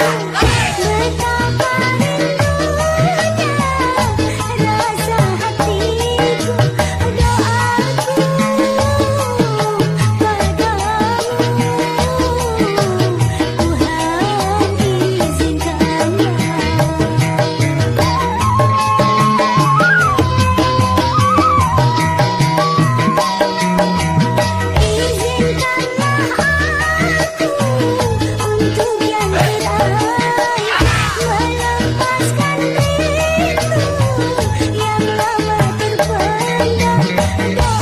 Yeah. Yeah.